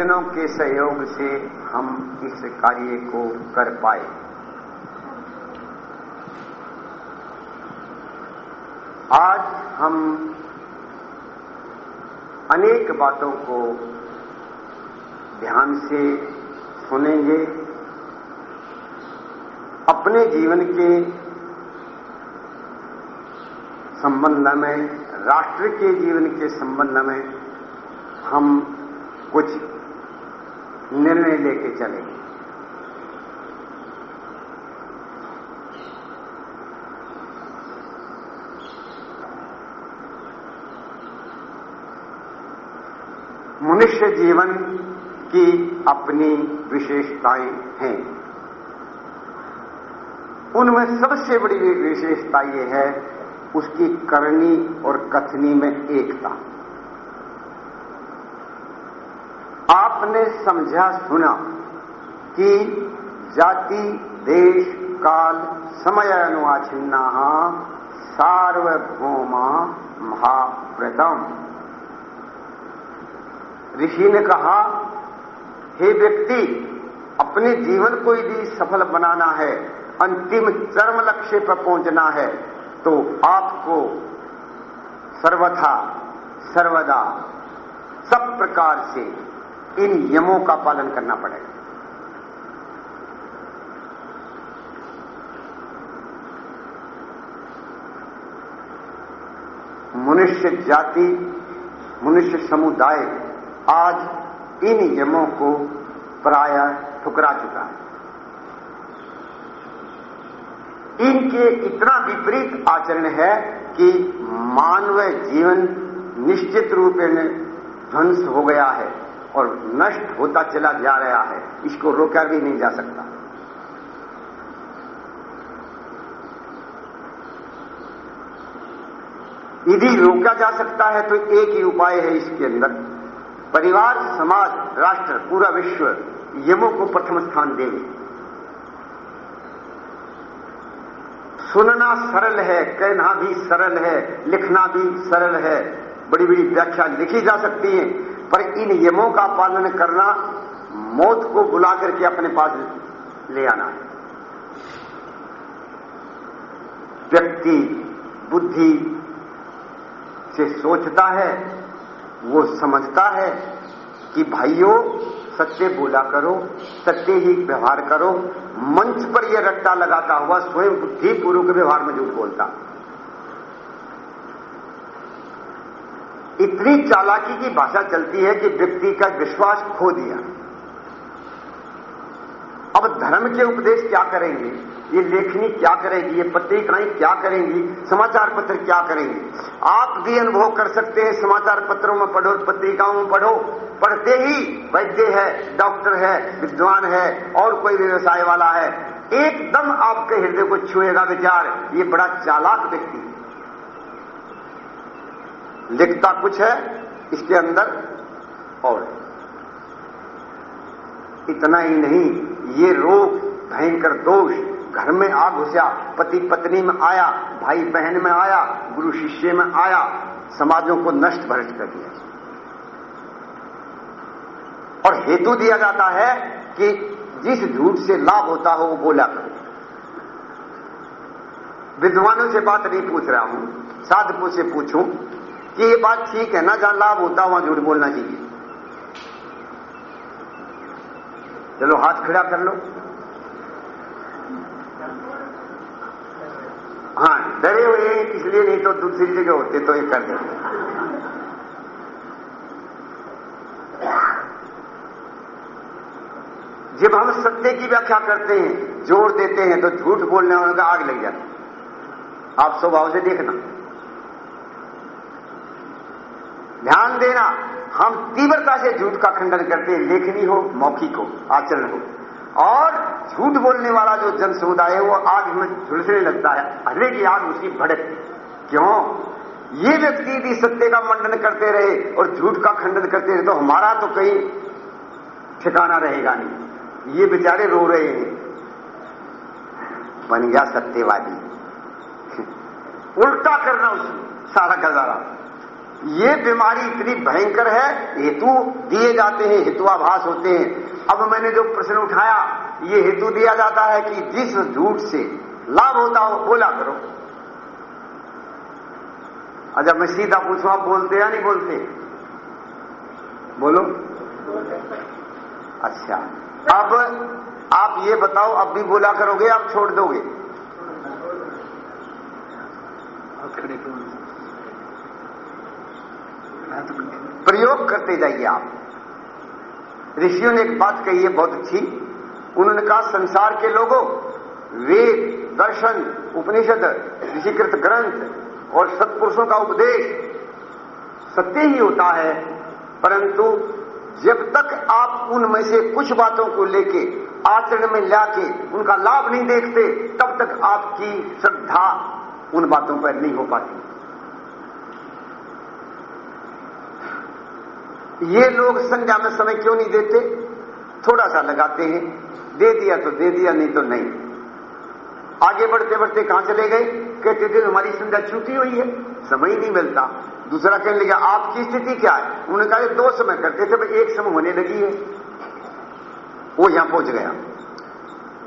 सज्जनों के सहयोग से हम इस कार्य को कर पाए। आज हम अनेक बातों को ध्यान से सुनेंगे। अपने जीवन के संबंध में, राष्ट्र के जीवन के संबंध में हम कुछ निर्णय लेके चलेंगे मनुष्य जीवन की अपनी विशेषताएँ हैं। उनमें सबसे बड़ी विशेषता यह है, उसकी करनी और कथनी में एकता। आपने समझा सुना कि जाति, देश, काल, समय अनुआचिन्ना सार्वभौमा महाप्रतम ऋषि ने कहा, हे व्यक्ति, अपने जीवन को यदि सफल बनाना है, अंतिम चरम लक्ष्य पर पहुँचना है तो आपको सर्वथा, सर्वदा सब प्रकार से इन नियमों का पालन करना पड़ेगा। मनुष्य जाति, मनुष्य समुदाय आज इन नियमों को प्राय ठुकरा चुका है। इनके इतना विपरीत आचरण है कि मानव जीवन निश्चित रूप में ध्वंस हो गया है। और नष्ट होता चला जा रहा है, इसको रोका भी नहीं जा सकता। यदि रोका जा सकता है तो एक ही उपाय है इसके अंदर। परिवार, समाज, राष्ट्र, पूरा विश्व यमों को प्रथम स्थान देंगे। सुनना सरल है, कहना भी सरल है, लिखना भी सरल है। बड़ी बड़ी व्याख्या लिखी जा सकती है। पर इन यमों का पालन करना, मौत को बुला करके अपने पास ले आना। व्यक्ति बुद्धि से सोचता है, वो समझता है कि, भाइयों, सत्य बोला करो, सत्य ही व्यवहार करो। मंच पर यह रट्टा लगाता हुआ स्वयं बुद्धिपूर्वक व्यवहार में झूठ बोलता। इतनी चालाकी की भाषा चलती है कि व्यक्ति का विश्वास खो दिया। अब धर्म के उपदेश क्या करेंगे? ये लेखनी क्या करेगी? ये पत्रिकाएँ क्या करेंगी? समाचार पत्र क्या करेंगे? आप भी अनुभव कर सकते हैं, समाचार पत्रों में पढ़ो, पत्रिकाओं में पढ़ो। पढ़ते ही वैद्य है, डॉक्टर है, विद्वान है, और कोई व्यवसाय वाला है। एकदम आपके हृदय को छुएगा विचार। ये बड़ा चालाक व्यक्ति लिखता कुछ है, इसके अंदर और इतना ही नहीं, ये रोग, भयंकर दोष, घर में आ घुसा पति पत्नी में आया भाई बहन में आया, गुरु शिष्य में आया, समाजों को नष्ट भ्रष्ट कर दिया। और हेतु दिया जाता है कि जिस झूठ से लाभ होता हो, वो बोला करो। विद्वानों से बात नहीं पूछ रहा हूँ, साधकों से पूछूँ ये बात ठीक है, ना जहाँ लाभ होता वहाँ झूठ बोलना चाहिए। चलो, हाथ खड़ा कर लो। हाँ डरे हुए इसलिए नहीं तो दूसरी जगह होते तो ये कर देते। जब हम सत्य की व्याख्या करते हैं, ज़ोर देते हैं तो झूठ बोलने वालों का आग लग जाती आप स्वभाव से देखना। ध्यान देना। हम तीव्रता से झूठ का खंडन करते हैं, लेखनी हो, मौखिक हो, आचरण हो। और झूठ बोलने वाला जो जन समुदाय है, वो आग में झुलसने लगता है। हरे की आग उसकी भड़क। क्यों? ये व्यक्ति यदि सत्य का मंडन करते रहे और झूठ का खंडन करते रहे तो हमारा तो कहीं ठिकाना रहेगा नहीं। ये बेचारे रो रहे हैं। बन गया सत्यवादी। उल्टा करना उसमें सारा गजारा। ये बीमारी इतनी भयंकर है, हेतु दिए जाते हैं, हेतुआभास होते हैं। अब मैंने जो प्रश्न उठाया, ये हेतु दिया जाता है कि जिस झूठ से लाभ होता हो, बोला करो। अच्छा मैं सीधा पूछू, आप बोलते या नहीं बोलते? बोलो। अच्छा। अब आप ये बताओ, अब भी बोला करोगे, आप छोड़ दोगे? प्रयोग करते जाइए आप। ऋषियों ने एक बात कही है बहुत अच्छी। उन्होंने कहा, संसार के लोगों, वेद, दर्शन, उपनिषद, ऋषिकृत ग्रंथ और सत्पुरुषों का उपदेश सत्य ही होता है। परंतु जब तक आप उनमें से कुछ बातों को लेके, आचरण में लाके, उनका लाभ नहीं देखते, तब तक आपकी श्रद्धा उन बातों पर नहीं हो पाती। ये लोग संज्ञा में समय क्यों नहीं देते? थोड़ा सा लगाते हैं। दे दिया तो दे दिया, नहीं तो नहीं। आगे बढ़ते बढ़ते कहाँ चले गए? कहते थे हमारी संज्ञा छूटी हुई है। समय ही नहीं मिलता। दूसरा कहने लगा, आपकी स्थिति क्या है? उन्होंने कहा दो समय करते थे एक समय होने लगी है। वो यहाँ पहुँच गया।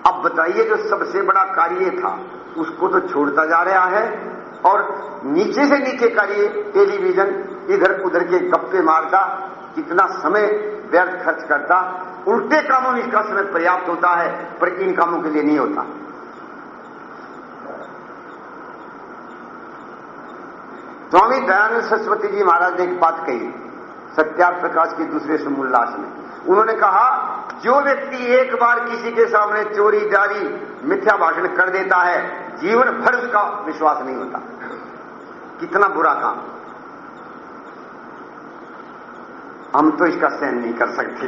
अब बताइए, जो सबसे बड़ा कार्य था, उसको तो छोड़ता जा रहा है, और नीचे से नीचे कार्य, टेलीविज़न इधर उधर के गप्पे मारता कितना समय व्यर्थ खर्च करता, उल्टे कामों में इसका समय पर्याप्त होता है, पर इन कामों के लिए नहीं होता। स्वामी दयानंद सरस्वती जी महाराज ने एक बात कही, सत्यार्थ प्रकाश के दूसरे समोल्लास में। उन्होंने कहा, जो व्यक्ति एक बार किसी के सामने चोरी जारी मिथ्या भाषण कर देता है, जीवन भर उसका विश्वास नहीं होता। कितना बुरा काम। हम तो इसका सहन नहीं कर सकते।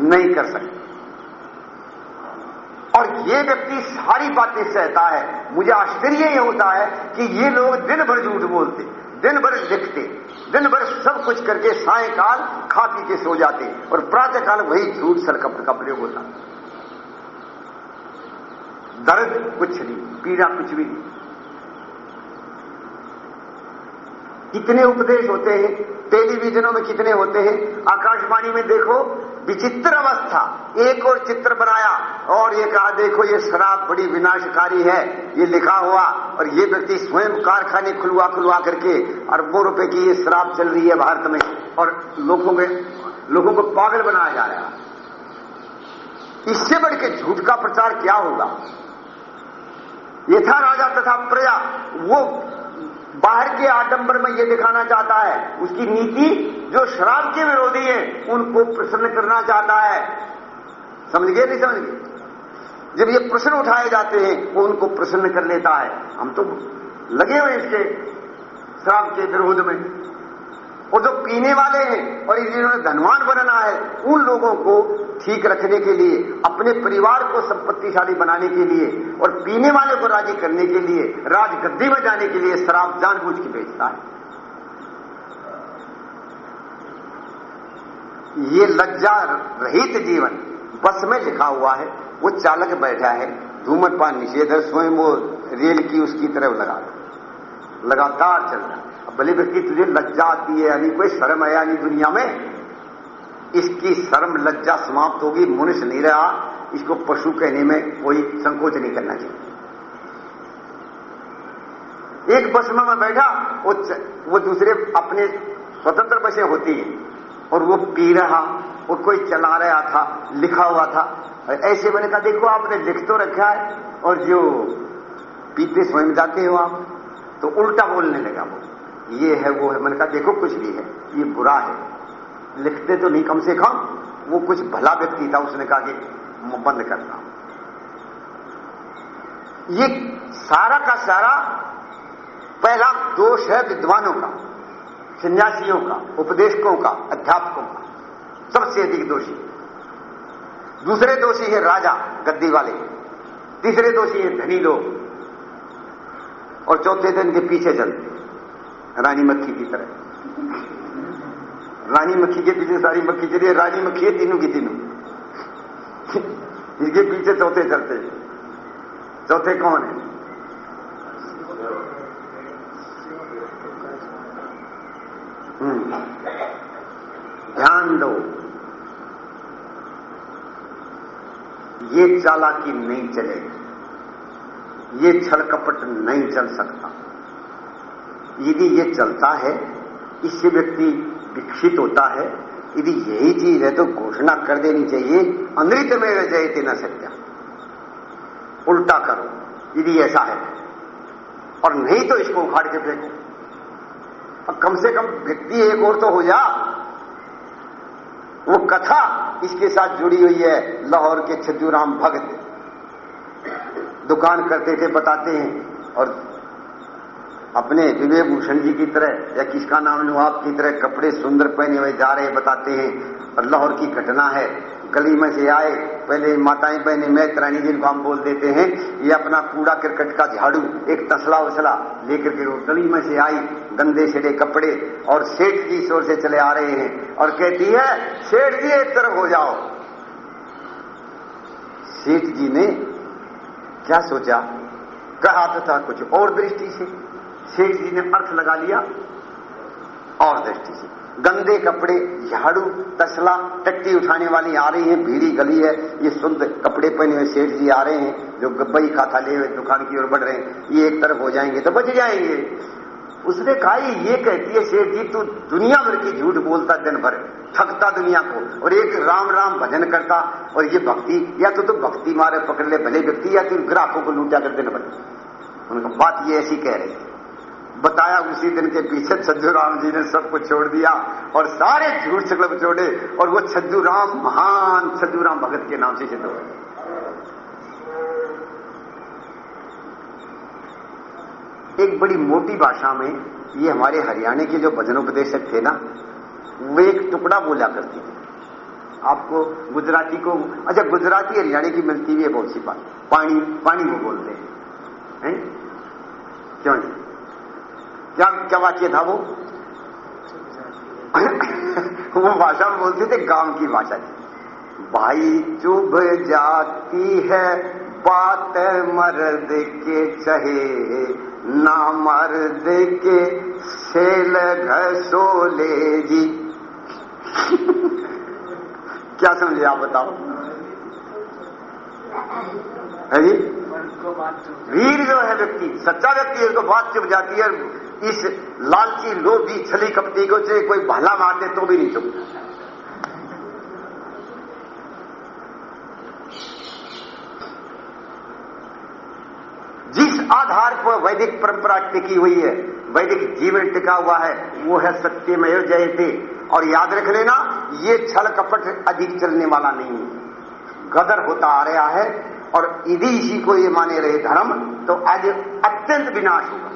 नहीं कर सकते। और ये व्यक्ति सारी बातें सहता है। मुझे आश्चर्य ये होता है कि ये लोग दिन भर झूठ बोलते, दिन भर लिखते, दिन भर सब कुछ करके सायकाल खा पी के सो जाते और प्रातः काल वही झूठ सरकप का प्रयोग होता। दर्द कुछ नहीं, पीड़ा कुछ भी नहीं। कितने उपदेश होते हैं? टेलीविजनों में कितने होते हैं? आकाशवाणी में देखो, विचित्र अवस्था। एक और चित्र बनाया, और ये कहा, देखो, ये शराब बड़ी विनाशकारी है। ये लिखा हुआ, और ये व्यक्ति स्वयं कारखाने खुलवा खुलवा करके, अरबों रुपए की ये शराब चल रही है भारत में, और लोगों में, लोगों को पागल बनाया जा रहा है। इससे बढ़ के झूठ का प्रचार क्या होगा? ये था राजा तथा प्रजा, वो बाहर के आडंबर में ये दिखाना चाहता है, उसकी नीति जो शराब के विरोधी है, उनको प्रसन्न करना चाहता है। समझ गए नहीं समझ गए जब ये प्रश्न उठाए जाते हैं, वो उनको प्रसन्न कर लेता है। हम तो लगे हुए इसके शराब के विरोध में। और जो पीने वाले हैं और जिन्होंने धनवान बनना है, उन लोगों को ठीक रखने के लिए, अपने परिवार को संपत्तिशाली बनाने के लिए और पीने वाले को राज़ी करने के लिए, राजगद्दी में जाने के लिए शराब जानबूझ के बेचता है। ये लज्जा रहित जीवन, बस में लिखा हुआ है, वो चालक बैठा है, धूमरपान निषेध है, स्वयं वो रेल की उसकी तरफ़ लगा लगातार चल रहा है। भले व्यक्ति तुझे लज्जा आती है, यानी कोई शर्म है यानी दुनिया में? इसकी शर्म लज्जा समाप्त होगी, मनुष्य नहीं रहा, इसको पशु कहने में कोई संकोच नहीं करना चाहिए। एक बस में मैं बैठा, वो वो दूसरे अपने स्वतंत्र बसें होती हैं, और वो पी रहा, और कोई चला रहा था, लिखा हुआ था। ऐसे मैंने कहा, देखो, आपने लिख तो रखा है, और जो पीते स्वयं जाते हो आप। तो उल्टा बोलने लगा वो। ये है, वो है। मैंने कहा, देखो, कुछ भी है, ये बुरा है। लिखते तो नहीं, कम से कम वो कुछ भला व्यक्ति था, उसने कहा कि बंद करता ये सारा का सारा पहला दोष है विद्वानों का, सन्यासियों का, उपदेशकों का, अध्यापकों का, सबसे अधिक दोषी। दूसरे दोषी है राजा, गद्दी वाले। तीसरे दोषी है धनी लोग। और चौथे दिन के पीछे चलते। रानी मक्खी की तरह। रानी मक्खी के पीछे सारी मक्खी चलिए रानी मक्खी है तीनों की तीनों। इसके पीछे चौथे चलते चौथे कौन है? हम्म। ध्यान दो। ये चालाकी नहीं चलेगी। ये छल कपट नहीं चल सकता। यदि ये चलता है, इससे व्यक्ति विकसित होता है, यदि यही चीज़ है तो घोषणा कर देनी चाहिए, अमृत में जयते न सत्या। उल्टा करो, यदि ऐसा है, और नहीं तो इसको उखाड़ के फेंको। अब कम से कम व्यक्ति एक और तो हो जा। वो कथा इसके साथ जुड़ी हुई है, लाहौर के छज्जूराम भगत। दुकान करते थे, बताते हैं, और अपने विवेक भूषण जी की तरह, या किसका नाम नवाब की तरह, कपड़े सुंदर पहने हुए जा रहे बताते हैं। और लाहौर की घटना है। गली में से आए, पहले माताएँ बहने मैं त्राणी जिनको हम बोल देते हैं, ये अपना कूड़ा क्रिकेट का झाड़ू, एक तसला उसला लेकर के गली में से आई, गंदे सेड़े कपड़े, और सेठ की शोर से चले आ रहे हैं, और कहती है, सेठ जी, एक तरफ़ हो जाओ। सेठ जी ने क्या सोचा? कहा था कुछ और दृष्टि से। सेठ जी ने अर्थ लगा लिया और दृष्टि से गंदे कपड़े, झाड़ू, तसला, टट्टी उठाने वाली आ रही है, भीड़ी गली है, ये शुद्ध कपड़े पहने हुए सेठ जी आ रहे हैं, जो गब्बई खाता ले हुए दुकान की ओर बढ़ रहे हैं, ये एक तरफ़ हो जाएँगे तो बच जाएँगे। उसने कहा, ये कहती है, सेठ जी, तू दुनिया भर की झूठ बोलता दिन भर थकता दुनिया को, और एक राम राम भजन करता, और ये भक्ति, या तो तू भक्ति मारे पकड़ ले, भले व्यक्ति, या तू ग्राहकों को लूटा कर दिन भर। उनका बात ये ऐसी कह रही बताया उसी दिन के पीछे छज्जू राम जी ने सब कुछ छोड़ दिया और सारे झूठ सकलब छोड़े और वो छज्जू राम, महान छज्जू राम भगत के नाम से सिद्ध हो एक बड़ी मोटी भाषा में ये हमारे हरियाणा के जो भजनोपदेशक थे ना, वो एक टुकड़ा बोला करती थी आपको गुजराती को अच्छा गुजराती हरियाणा की मिलती हुई है बहुत सी बात, पानी पानी वो बोलते हैं। क्यों जी क्या क्या वाक्य था वो? वो भाषा में बोलते थे गाँव की भाषा। थी भाई चुभ जाती है बात मर्द के चहे। ना मर्द के सेल घसोले जी क्या समझे आप बताओ? है जी? वीर जो है व्यक्ति सच्चा व्यक्ति है तो बात चुप जाती है इस लालची लोभी छली कपटी को चाहे कोई भाला मार दे तो भी नहीं चुप। जिस आधार पर वैदिक परंपरा टिकी हुई है, वैदिक जीवन टिका हुआ है, वो है सत्य में जयते। और याद रख लेना, ये छल कपट अधिक चलने वाला नहीं है। गदर होता आ रहा है, और यदि इसी को ये माने रहे धर्म तो आज अत्यंत विनाश होगा।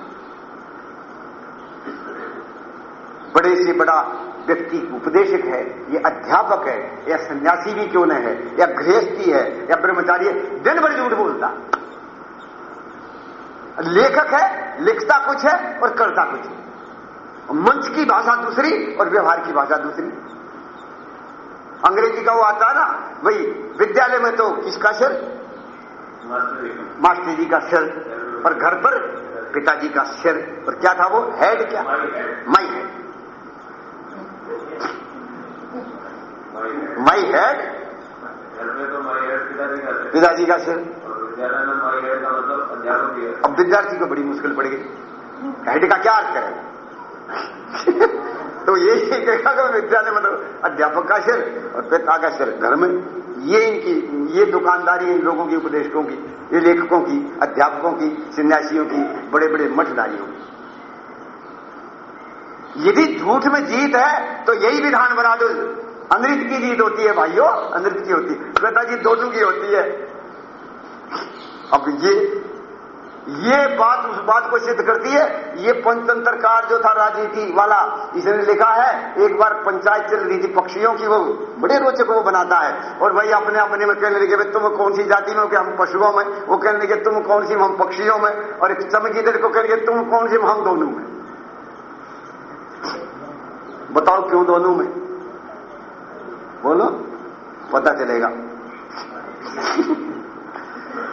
बड़े से बड़ा व्यक्ति उपदेशक है ये अध्यापक है या सन्यासी भी क्यों न है या गृहस्थी है या ब्रह्मचारी है दिन भर झूठ बोलता। लेखक है लिखता कुछ है और करता कुछ है। मंच की भाषा दूसरी और व्यवहार की भाषा दूसरी। अंग्रेज़ी का वो आता है ना भाई विद्यालय में तो किसका सिर? मास्टर जी का सिर। और घर पर पिताजी का सिर। और क्या था वो? हेड क्या? My head my head? पिताजी का सिर। अब विद्यार्थी को बड़ी मुश्किल पड़ गई। हेड का क्या अर्थ है तो ये कहेगा कि विद्यालय मतलब अध्यापक का सिर और पिता का सिर घर में। ये इनकी, ये दुकानदारी इन लोगों की उपदेशकों की, ये लेखकों की, अध्यापकों की, सन्यासियों की बड़े बड़े मठदारियों की। यदि झूठ में जीत है तो यही विधान बना दो। अमृत की जीत होती है, भाइयों अमृत की होती है। श्वेता जी, दोनों की होती है। अब ये ये बात उस बात को सिद्ध करती है, ये पंचतंत्रकार जो था राजनीति वाला, इसने लिखा है, एक बार पंचायत चल रही थी, पक्षियों की वो, बड़े रोचक वो बनाता है। और भाई अपने अपने में कहने लगे तुम कौन सी जाति में हो हम पशुओं में? वो कहने लगे, तुम कौन सी हम पक्षियों में? और एक चमकी देर को कहेंगे तुम कौन सी हम दोनों में? बताओ क्यों दोनों में? बोलो, पता चलेगा।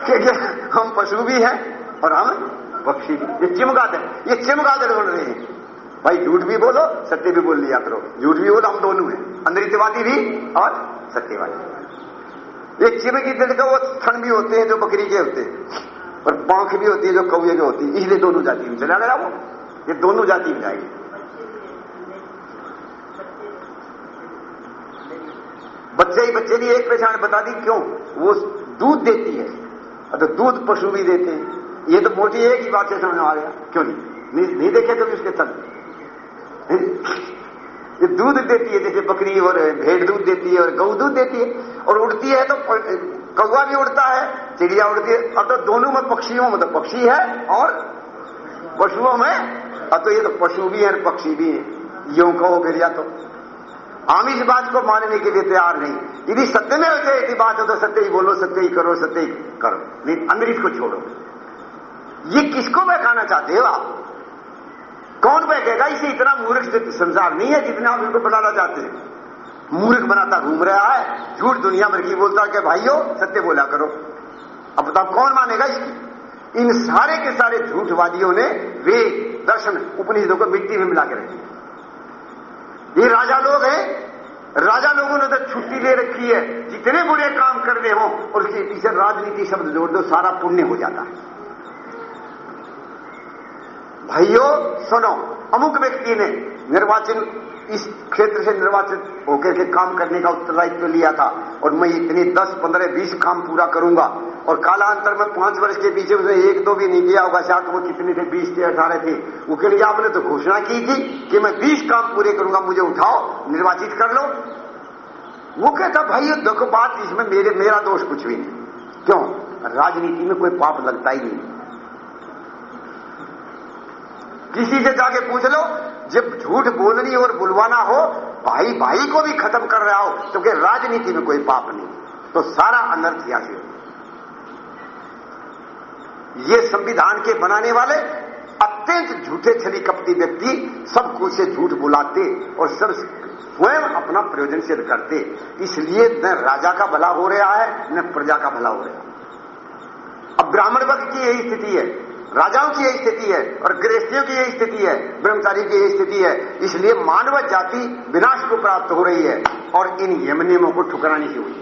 क्योंकि हम पशु भी हैं और हम पक्षी भी। ये चिमगादड़ ये चिमगादड़ बोल रहे हैं। भाई, झूठ भी बोलो, सत्य भी बोल लिया करो। झूठ भी बोलो, हम दोनों हैं। अंदरितवादी भी और सत्यवादी। ये चिमकी दिल का वो थन भी होते हैं जो बकरी के होते हैं। और पांख भी होती है जो कौए के होती है। इसलिए दोनों जाति में चला गया वो ये दोनों जाति में जाएगी। बच्चे ही बच्चे की एक पहचान बता दी क्यों? वो दूध देती है। तो दूध पशु भी देते हैं। ये तो मोटी एक ही बात से समझ आ गया क्यों नहीं? नहीं, नहीं देखे कभी उसके तन? ये दूध देती है जैसे बकरी और भेड़ दूध देती है और गऊ दूध देती है। और उड़ती है तो कौआ भी उड़ता है चिड़िया उड़ती है। अब तो दोनों में पक्षियों में तो पक्षी है और पशुओं में अब तो ये तो पशु भी है पक्षी भी है। यो कहो फिर या तो। हम इस बात को मानने के लिए तैयार नहीं। यदि सत्य में होते ऐसी बात हो तो सत्य ही बोलो, सत्य ही करो, सत्य ही करो। नहीं अमृत को छोड़ो। ये किसको बहकाना चाहते हो आप? कौन बहकेगा इसे इतना मूर्ख संसार नहीं है जितना आप इनको बनाना चाहते हैं। मूर्ख बनाता, घूम रहा है, झूठ दुनिया भर की बोलता है कि, भाइयों, सत्य बोला करो। अब बताओ, कौन मानेगा इसकी? इन सारे के सारे झूठवादियों ने वे दर्शन, उपनिषदों को मिट्टी में मिला के रखे ये राजा लोग हैं। राजा लोगों ने तो छुट्टी ले रखी है। जितने बुरे काम कर रहे हो, और उसके पीछे राजनीति शब्द जोड़ दो, सारा पुण्य हो जाता है। भाइयों, सुनो, अमुक व्यक्ति ने निर्वाचन इस क्षेत्र से निर्वाचित होकर के काम करने का उत्तरदायित्व लिया था और मैं इतनी दस, पंद्रह, बीस काम पूरा करूँगा। और कालांतर में पाँच वर्ष के पीछे उसने एक दो भी नहीं किया होगा शायद वो कितने थे? बीस थे, अठारह थे। वो के लिए आपने तो घोषणा की थी कि मैं बीस काम पूरे करूँगा, मुझे उठाओ, निर्वाचित कर लो। वो कहता, भाई, ये देखो बात, इसमें मेरे, मेरा दोष कुछ भी नहीं। क्यों? राजनीति में कोई पाप लगता ही नहीं। किसी से जाके पूछ लो जब झूठ बोलनी और बुलवाना हो भाई भाई को भी खत्म कर रहा हो, क्योंकि राजनीति में कोई पाप नहीं। तो सारा अनर्थ यहाँ से ये संविधान के बनाने वाले अत्यंत झूठे, छली कपटी व्यक्ति सबको से झूठ बुलाते और सब स्वयं अपना प्रयोजन सिद्ध करते। इसलिए न राजा का भला हो रहा है, न प्रजा का भला हो रहा है। अब ब्राह्मण वर्ग की यही स्थिति है। राजाओं की यही स्थिति है और गृहस्थियों की यही स्थिति है, ब्रह्मचारी की यही स्थिति है। इसलिए मानव जाति विनाश को प्राप्त हो रही है और इन यम नियमों को ठुकराने की हुई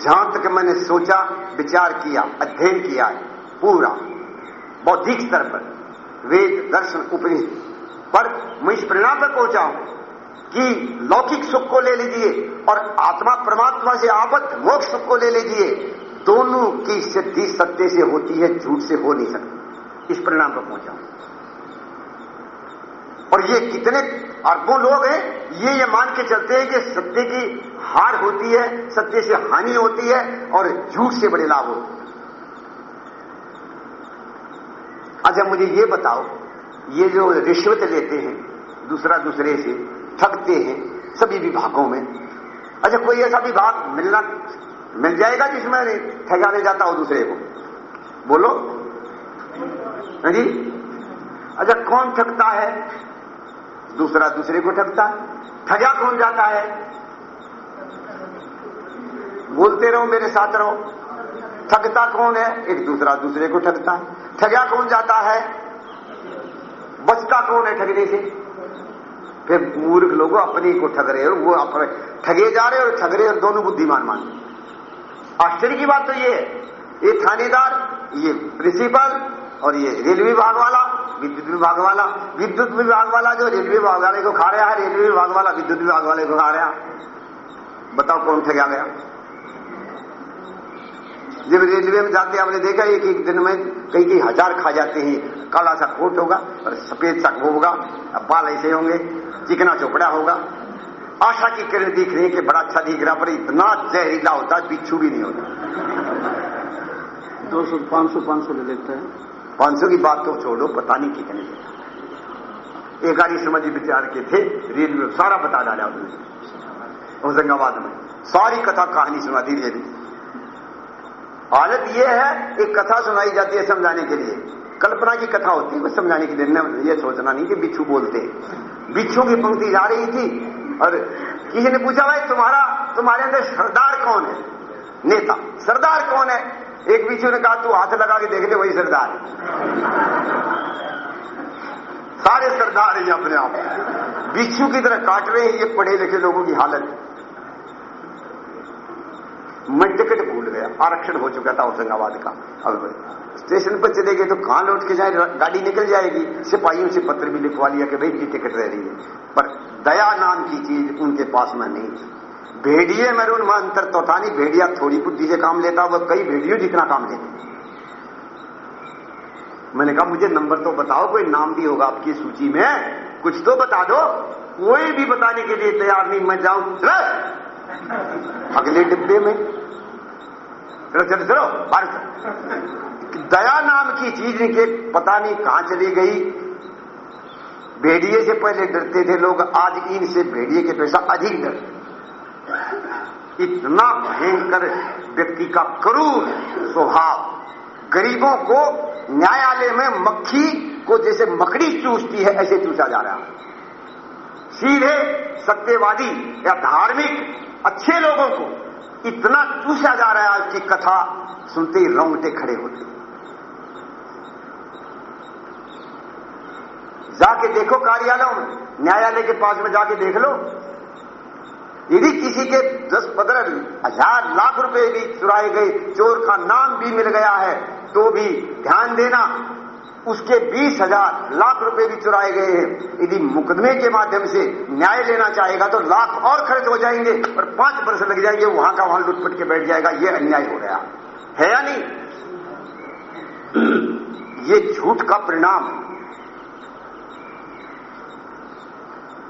जहाँ तक मैंने सोचा, विचार किया, अध्ययन किया है पूरा बौद्धिक स्तर पर, वेद, दर्शन, उपनिषद, पर मैं इस परिणाम पर पहुँचा हूँ। कि लौकिक सुख को ले लीजिए और आत्मा परमात्मा से आबद्ध, मोक्ष सुख को ले लीजिए। दोनों की सिद्धि सत्य से होती है, झूठ से हो नहीं सकती। इस परिणाम पर पहुँचा और ये कितने अरबों लोग हैं, ये ये मान के चलते हैं कि सत्य की हार होती है, सत्य से हानि होती है और झूठ से बड़े लाभ होते अच्छा मुझे ये बताओ, ये जो रिश्वत लेते हैं, दूसरा दूसरे से ठगते हैं सभी विभागों में। अच्छा कोई ऐसा विभाग मिलना मिल जाएगा जिसमें ठगाने जाता हो दूसरे को? बोलो। हाँ जी। अच्छा कौन ठगता है? दूसरा दूसरे को ठगता है। ठगा कौन जाता है? बोलते रहो, मेरे साथ रहो। ठगता कौन है? एक दूसरा दूसरे को ठगता है। ठगा कौन जाता है? बचता कौन है ठगने से? फिर मूर्ख लोग अपने को ठग रहे हो वो अपने ठगे जा रहे और ठग रहे और दोनों बुद्धिमान मान आश्चर्य की बात तो ये है, ये थानेदार, ये प्रिंसिपल और ये रेलवे विभाग वाला, विद्युत विभाग वाला, विद्युत विभाग वाला जो रेलवे विभाग वाले को खा रहा है, रेलवे विभाग वाला, विद्युत विभाग वाले को खा रहा है। बताओ कौन ठगा गया? जब रेलवे में जाते आपने देखा एक एक दिन में कई कई हज़ार खा जाते हैं, काला सा कोट होगा और सफ़ेद सा होगा बाल ऐसे होंगे। चिकना चोपड़ा होगा। आशा की किरण दिख रही है कि बड़ा अच्छा दिख रहा पर इतना जहरीला होता है बिच्छू भी नहीं होता। दो सौ पाँच सौ पाँच सौ ले लेते हैं। पाँच सौ की बात तो छोड़ो पता नहीं कितने देता एक आदि समझ विचार के थे रेलवे सारा बता डाला उसने होशंगाबाद में। सारी कथा कहानी सुना दी रेलवे हालत यह है एक कथा सुनाई जाती है समझाने के लिए। कल्पना की कथा होती है समझाने के लिए ये सोचना नहीं कि बिच्छू बोलते बिच्छू की पंक्ति जा रही थी, और किसी ने पूछा, भाई, तुम्हारा, तुम्हारे अंदर सरदार कौन है? नेता, सरदार कौन है? एक बीचू ने कहा, तू हाथ लगा के देख ले, वही सरदार सारे सरदार हैं अपने आप। बिच्छू की तरह काट रहे हैं ये पढ़े लिखे लोगों की हालत। मैं टिकट भूल गया। आरक्षण हो चुका था होशंगाबाद का अब स्टेशन पर चले गए तो कहाँ लौट के जाए? गाड़ी निकल जाएगी। सिपाहियों से पत्र भी लिखवा लिया कि भाई, ये टिकट रह रही है। पर दया नाम की चीज़ उनके पास में नहीं भेड़िए में उनमें अंतर तो था नहीं। भेड़िया थोड़ी बुद्धि से काम लेता, वह कई भेड़ियों जितना काम लेते। मैंने कहा, मुझे नंबर तो बताओ, कोई नाम भी होगा आपकी सूची में। कुछ तो बता दो। कोई भी बताने के लिए तैयार नहीं। मैं जाऊँ। अगले डिब्बे में चलो चलो चलो, बाहर दया नाम की चीज़ के पता नहीं कहाँ चली गई। भेड़िए से पहले डरते थे लोग, आज इनसे भेड़िए के पैसा अधिक डर इतना भयंकर व्यक्ति का क्रूर स्वभाव, गरीबों को न्यायालय में मक्खी को जैसे मकड़ी चूसती है, ऐसे चूसा जा रहा सीधे, सत्यवादी या धार्मिक, अच्छे लोगों को इतना चूसा जा रहा है आज की कथा, सुनते ही रोंगटे खड़े होते जाके देखो कार्यालयों में, न्यायालय के पास में जाके देख लो। यदि किसी के दस पंद्रह हज़ार लाख रुपए भी चुराए गए, चोर का नाम भी मिल गया है तो भी ध्यान देना। उसके बीस हज़ार लाख रुपए भी चुराए गए हैं। यदि मुकदमे के माध्यम से न्याय लेना चाहेगा तो लाख और खर्च हो जाएँगे और पाँच वर्ष लग जाएँगे वहाँ का वहाँ लुटपट के बैठ जाएगा। ये अन्याय हो गया। है या नहीं? ये झूठ का परिणाम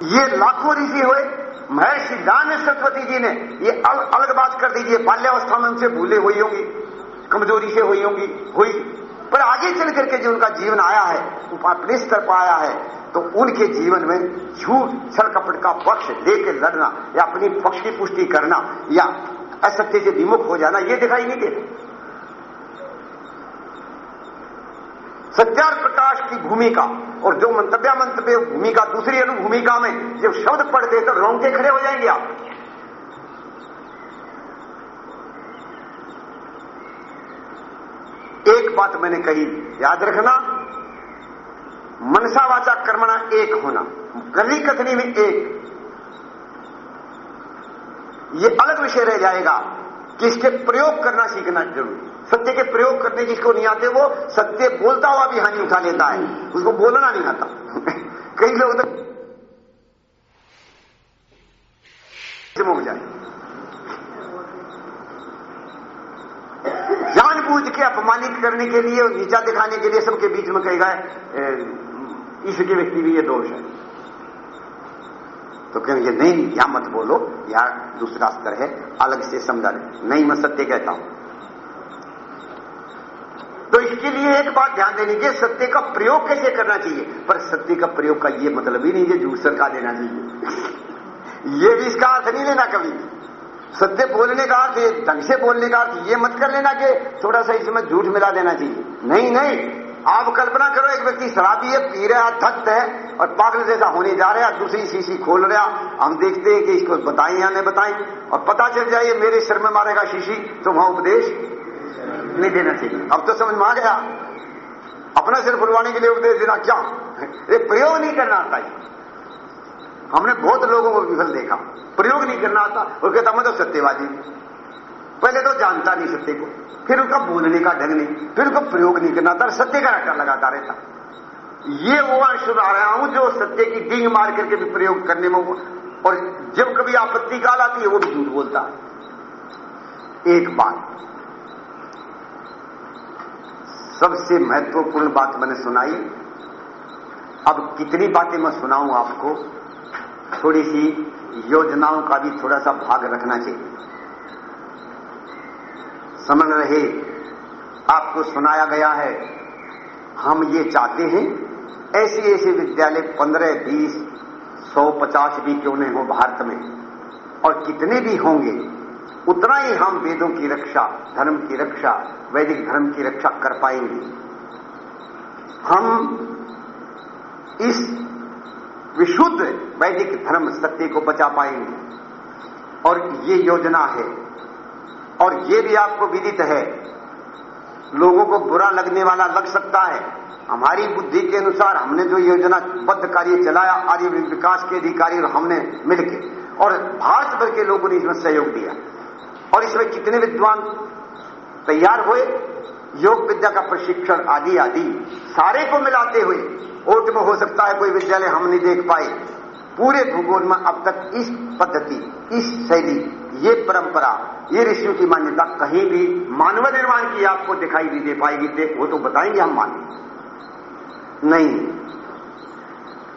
ये लाखों ऋषि हुए महर्षि दान सरस्वती जी ने ये अल, अलग बात कर दीजिए बाल्यावस्था में उनसे भूले हुई होंगी कमज़ोरी से हुई होंगी हुई। पर आगे चल करके जो उनका जीवन आया है अपने स्तर पर आया है तो उनके जीवन में झूठ छल कपट का पक्ष लेकर लड़ना, या अपनी पक्ष की पुष्टि करना, या असत्य से विमुख हो जाना, ये दिखाई नहीं देता। सत्यार प्रकाश की भूमिका, और जो मंतव्य मंतव्य भूमिका, दूसरी अनुभूमिका में जब शब्द पढ़ते तो रोंगटे खड़े हो जाएँगे आप। एक बात मैंने कही याद रखना मनसा वाचा कर्मणा एक होना गली कथनी में एक। ये अलग विषय रह जाएगा कि इसके प्रयोग करना सीखना ज़रूरी। सत्य के प्रयोग करने जिसको नहीं आते वो सत्य बोलता हुआ भी हानि उठा लेता है। उसको बोलना नहीं आता। कई लोग तो हो जाए। जानबूझ के अपमानित करने के लिए और नीचा दिखाने के लिए सबके बीच में कहेगा ईश्वर के व्यक्ति भी ये दोष है। तो कहेंगे, नहीं या मत बोलो, यहाँ दूसरा स्तर है, अलग से समझा नहीं, मैं सत्य कहता हूँ। तो इसके लिए एक बात ध्यान देनी चाहिए सत्य का प्रयोग कैसे करना चाहिए? पर सत्य का प्रयोग का ये मतलब ही नहीं कि झूठ सरका देना चाहिए। ये भी इसका अर्थ नहीं लेना कभी। सत्य बोलने का अर्थ ढंग से बोलने का अर्थ, ये मत कर लेना कि थोड़ा सा इसमें झूठ मिला देना चाहिए। नहीं नहीं। आप कल्पना करो, एक व्यक्ति शराबी है, पी रहा धक्त है, और पागल जैसा होने जा रहा है दूसरी शीशी खोल रहा हम देखते हैं कि इसको बताएँ या नहीं बताएँ। और पता चल जाए मेरे सिर में मारेगा शीशी तो वहाँ उपदेश नहीं देना चाहिए। अब तो समझ में आ गया। अपना सिर फुलवाने के लिए उपदेश देना क्या? ये प्रयोग नहीं करना है। हमने बहुत लोगों को विफल देखा। प्रयोग नहीं करना आता, वो कहता, मैं तो सत्यवादी पहले तो जानता नहीं सत्य को, फिर उसका बोलने का ढंग नहीं, फिर उसका प्रयोग नहीं करना था सत्य का रट्टा लगाता रहता। ये वो अंश सुना रहा हूँ जो सत्य की डिंग मार करके भी प्रयोग करने में और जब कभी आपत्ति काल आती है, वो भी झूठ बोलता है। एक बात। सबसे महत्वपूर्ण बात मैंने सुनाई। अब कितनी बातें मैं सुनाऊं आपको थोड़ी सी योजनाओं का भी थोड़ा सा भाग रखना चाहिए। समझ रहे? आपको सुनाया गया है, हम ये चाहते हैं ऐसे ऐसे विद्यालय पंद्रह, बीस, सौ, पचास भी क्यों नहीं हो भारत में? और कितने भी होंगे, उतना ही हम वेदों की रक्षा, धर्म की रक्षा, वैदिक धर्म की रक्षा कर पाएँगे। हम इस विशुद्ध वैदिक धर्म सत्य को बचा पाएँगे। और ये योजना है। और ये भी आपको विदित है। लोगों को बुरा लगने वाला लग सकता है। हमारी बुद्धि के अनुसार हमने जो योजना बद्ध कार्य चलाया, आर्य विकास के अधिकारी और हमने मिलकर और भारत भर के लोगों ने इसमें सहयोग दिया। और इसमें कितने विद्वान तैयार हुए? योग विद्या का प्रशिक्षण आदि आदि सारे को मिलाते हुए ओट में हो सकता है कोई विद्यालय हम नहीं देख पाए। पूरे भूगोल में अब तक इस पद्धति, इस शैली, ये परंपरा, ये ऋषियों की मान्यता कहीं भी मानव निर्माण की आपको दिखाई नहीं दे पाएगी वो तो बताएँगे हम माने नहीं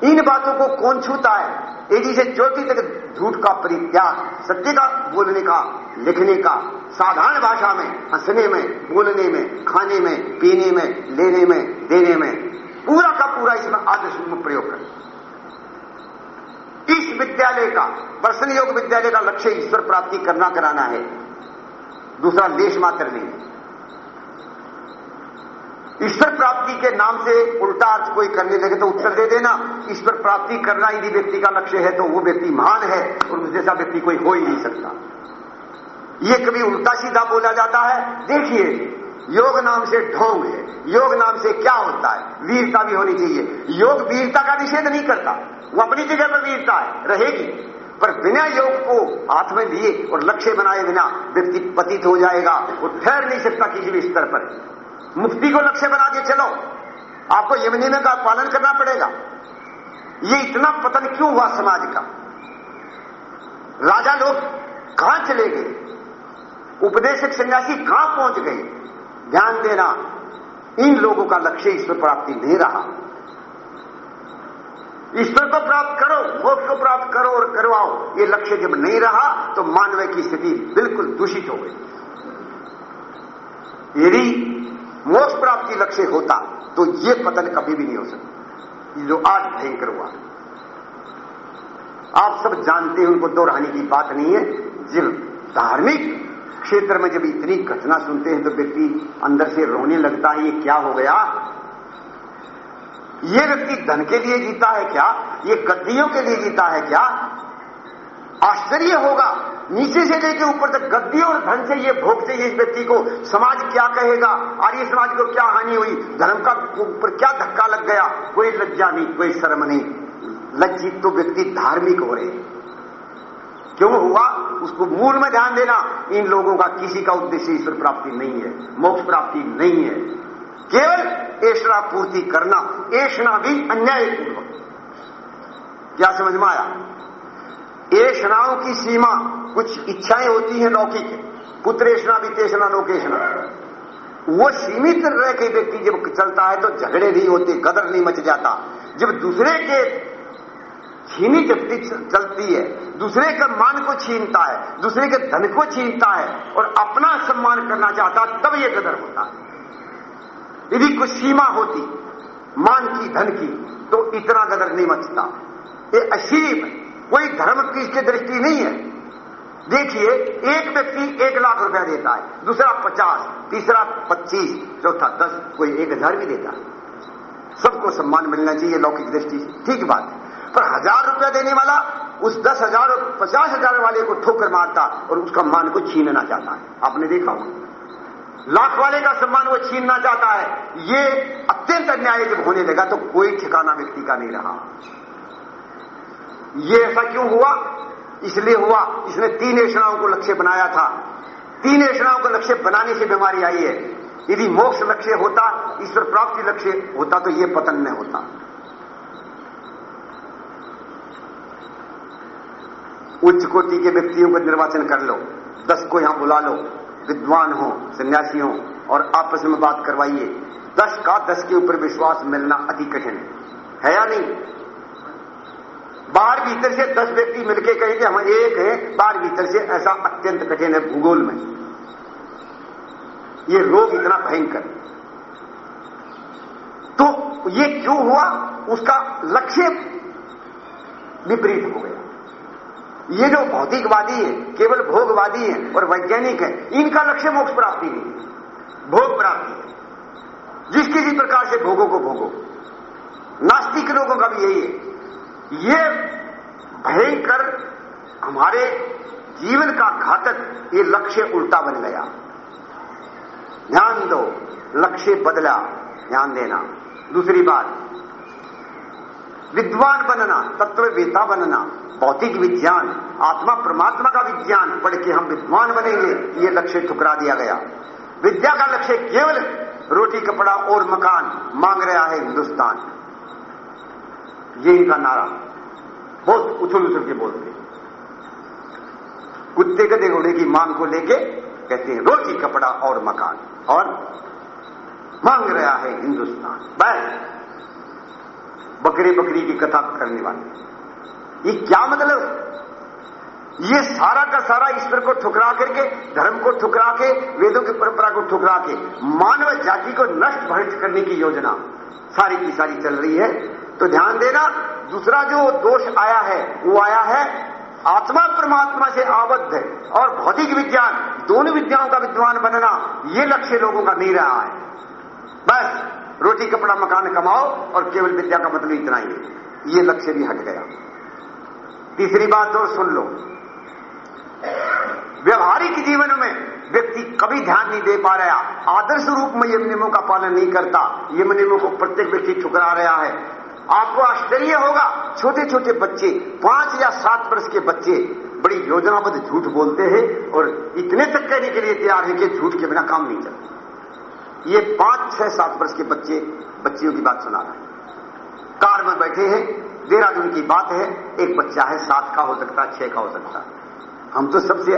इन बातों को कौन छूता है? यदि से चौथी तक झूठ का परित्याग, सत्य का बोलने का, लिखने का, साधारण भाषा में, हंसने में, बोलने में, खाने में, पीने में, लेने में, देने में, पूरा का पूरा इसमें आदर्श में प्रयोग करें। इस विद्यालय का वर्षण योग विद्यालय का लक्ष्य ईश्वर प्राप्ति करना कराना है। दूसरा, लेश मात्र नहीं। ईश्वर प्राप्ति के नाम से उल्टा अर्थ कोई करने लगे तो उत्तर दे देना। ईश्वर प्राप्ति करना यदि व्यक्ति का लक्ष्य है तो वो व्यक्ति महान है और उस जैसा व्यक्ति कोई हो ही नहीं सकता। ये कभी उल्टा सीधा बोला जाता है। देखिए, योग नाम से ढोंग है, योग नाम से क्या होता है? वीरता भी होनी चाहिए। योग वीरता का निषेध नहीं करता। वो अपनी जगह पर वीरता है, रहेगी। पर बिना योग को हाथ में लिए और लक्ष्य बनाए बिना व्यक्ति पतित हो जाएगा। वो ठहर नहीं सकता किसी भी स्तर पर। मुक्ति को लक्ष्य बना के चलो। आपको यम नियम का पालन करना पड़ेगा। ये इतना पतन क्यों हुआ समाज का? राजा लोग कहाँ चले गए? उपदेशक सन्यासी कहाँ पहुँच गए? ध्यान देना, इन लोगों का लक्ष्य ईश्वर प्राप्ति नहीं रहा। ईश्वर को प्राप्त करो, मोक्ष को प्राप्त करो और करवाओ। ये लक्ष्य जब नहीं रहा तो मानव की स्थिति बिल्कुल दूषित हो गई। यदि मोक्ष प्राप्ति लक्ष्य होता तो ये पतन कभी भी नहीं हो सकता। जो आज भयंकर हुआ। आप सब जानते हैं, उनको दोहराने की बात नहीं है। जब धार्मिक क्षेत्र में जब इतनी घटना सुनते हैं तो व्यक्ति अंदर से रोने लगता है, ये क्या हो गया? ये व्यक्ति धन के लिए जीता है क्या? ये गद्दियों के लिए जीता है क्या? आश्चर्य होगा। नीचे से लेकर ऊपर तक गद्दी और धन से ये भोग से इस व्यक्ति को समाज क्या कहेगा? आर्य समाज को क्या हानि हुई? धर्म का ऊपर क्या धक्का लग गया? कोई लज्जा नहीं, कोई शर्म नहीं। लज्जित तो व्यक्ति धार्मिक हो रहे क्यों हुआ? उसको मूल में ध्यान देना। इन लोगों का किसी का उद्देश्य ईश्वर प्राप्ति नहीं है, मोक्ष प्राप्ति नहीं है। केवल ऐसा पूर्ति करना ऐसा भी अन्याय क्या समझ में आया? ऐषणाओं की सीमा, कुछ इच्छाएँ होती हैं लौकिक। पुत्रेषणा वित्तेषणा लोकेशना। वो सीमित रह के व्यक्ति जब चलता है तो झगड़े नहीं होते, गदर नहीं मच जाता। जब दूसरे के छीनी जबकि चलती है, दूसरे के मान को छीनता है, दूसरे के धन को छीनता है और अपना सम्मान करना चाहता, तब यह गदर होता है। यदि कुछ सीमा होती, मान की, धन की तो इतना गदर नहीं मचता। ये असीम कोई धर्म की इसकी दृष्टि नहीं है। देखिए, एक व्यक्ति एक लाख रुपया देता है, दूसरा पचास, तीसरा पच्चीस, चौथा दस, कोई एक हज़ार भी देता है। सबको सम्मान मिलना चाहिए, लौकिक दृष्टि से। ठीक बात है। पर हज़ार रुपया देने वाला उस दस हज़ार और पचास हज़ार वाले को ठोकर मारता और उसका मान को छीनना चाहता है। आपने देखा होगा। लाख वाले का सम्मान वो छीनना चाहता है। ये अत्यंत अन्याय जब होने लगा तो कोई ठिकाना व्यक्ति का नहीं रहा। ये ऐसा क्यों हुआ? इसलिए हुआ, इसने तीन ऐषणाओं को लक्ष्य बनाया था। तीन ऐषणाओं को लक्ष्य बनाने से बीमारी आई है। यदि मोक्ष लक्ष्य होता, ईश्वर प्राप्ति लक्ष्य होता तो ये पतन न होता। उच्च कोटि के व्यक्तियों का निर्वाचन कर लो। दस को यहाँ बुला लो। विद्वान हो, सन्यासी हो, और आपस में बात करवाइए। दस का दस के ऊपर विश्वास मिलना अति कठिन है या नहीं? बाहर भीतर से दस व्यक्ति मिलकर कहेंगे, हम एक हैं। बाहर भीतर से ऐसा अत्यंत कठिन है भूगोल में। ये रोग इतना भयंकर। तो ये क्यों हुआ? उसका लक्ष्य विपरीत हो गया। ये जो भौतिकवादी है, केवल भोगवादी है और वैज्ञानिक है, इनका लक्ष्य मोक्ष प्राप्ति नहीं भोग प्राप्ति है। जिस किसी प्रकार से भोगों को भोगो। नास्तिक लोगों का भी यही है। ये भयंकर हमारे जीवन का घातक ये लक्ष्य उल्टा बन गया। ध्यान दो, लक्ष्य बदला, ध्यान देना। दूसरी बात, विद्वान बनना तत्व वेता बनना, भौतिक विज्ञान, आत्मा परमात्मा का विज्ञान पढ़ के हम विद्वान बनेंगे, ये लक्ष्य ठुकरा दिया गया। विद्या का लक्ष्य केवल रोटी, कपड़ा और मकान मांग रहा है हिंदुस्तान। ये इनका नारा। बहुत उछल उछल के बोलते। कुत्ते गधे घोड़े की मांग को लेके कहते हैं, रोटी, कपड़ा और मकान। और मांग रहा है हिंदुस्तान। बस। बकरी बकरी की कथा करने वाले। ये क्या मतलब? ये सारा का सारा ईश्वर को ठुकरा करके, धर्म को ठुकरा के, वेदों की परंपरा को ठुकरा के, मानव जाति को नष्ट भ्रष्ट करने की योजना सारी की सारी चल रही है। तो ध्यान देना, दूसरा जो दोष आया है, वो आया है, आत्मा परमात्मा से आबद्ध है और भौतिक विज्ञान, दोनों विद्याओं का विद्वान बनना, ये लक्ष्य लोगों का नहीं रहा है। बस, रोटी, कपड़ा, मकान कमाओ और केवल विद्या का मतलब इतना ही है। ये लक्ष्य भी हट गया। तीसरी बात और सुन लो। व्यवहारिक जीवन में व्यक्ति कभी ध्यान नहीं दे पा रहा आदर्श रूप में यम नियमों का पालन नहीं करता। यम नियमों को प्रत्येक व्यक्ति ठुकरा रहा है। आपको आश्चर्य होगा छोटे छोटे बच्चे, पाँच या सात वर्ष के बच्चे बड़ी योजनाबद्ध झूठ बोलते हैं और इतने तक कहने के लिए तैयार है कि झूठ के बिना काम नहीं चलता। ये पाँच, छह, सात वर्ष के बच्चे, बच्चियों की बात सुना रहे हैं। कार में बैठे हैं, देहरादून की बात है, एक बच्चा है, सात का हो सकता है छह का हो सकता। है हम तो सबसे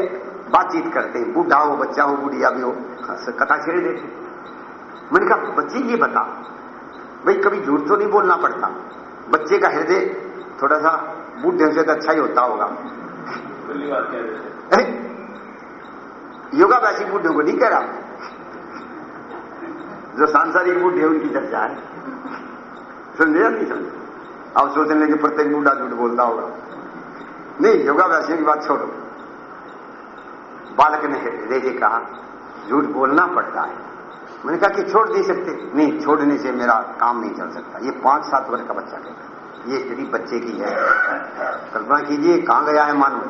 बातचीत करते हैं, बूढ़ा हो, बच्चा हो बुढ़िया भी हो कथा छेड़ देते मैंने कहा, बच्ची ये बता भाई कभी झूठ तो नहीं बोलना पड़ता। बच्चे का हृदय थोड़ा सा बूढ़े से तो अच्छा ही होता होगा। योगा वैसी बूढ़े को नहीं कह रहा जो सांसारिक बूढ़े उनकी चर्चा है। समझे या नहीं समझे? अब सोचने लगे प्रत्येक बूढ़ा झूठ बोलता होगा। नहीं योगा वैसे की बात छोड़ो। बालक ने हृदय कहा झूठ बोलना पड़ता है। मैंने कहा कि छोड़ नहीं सकते। नहीं, छोड़ने से मेरा काम नहीं चल सकता। ये पाँच सात वर्ष का बच्चा कहता ये स्थिति बच्चे की है। कल्पना कीजिए, कहाँ गया है मानव?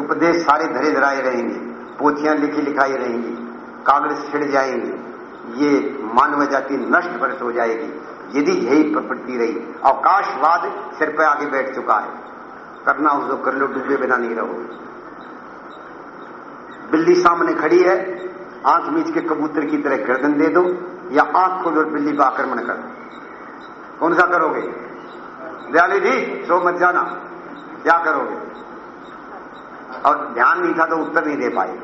उपदेश सारे धरे धराए रहेंगे। पोथियाँ लिखी लिखाई रहेंगी। कागज़ छिड़ जाएँगे। ये मानव जाति नष्ट भ्रष्ट हो जाएगी। यदि यही प्रवृत्ति रही, अवकाशवाद सिर पर आगे बैठ चुका है। करना उसको कर लो, डूबे बिना नहीं रहो। बिल्ली सामने खड़ी है। आँख मीच के कबूतर की तरह गर्दन दे दो या आँख खोलो और बिल्ली का आक्रमण कर दो। कौन सा करोगे? दयाली जी, सो मत जाना। क्या करोगे? और ध्यान नहीं था तो उत्तर नहीं दे पाए।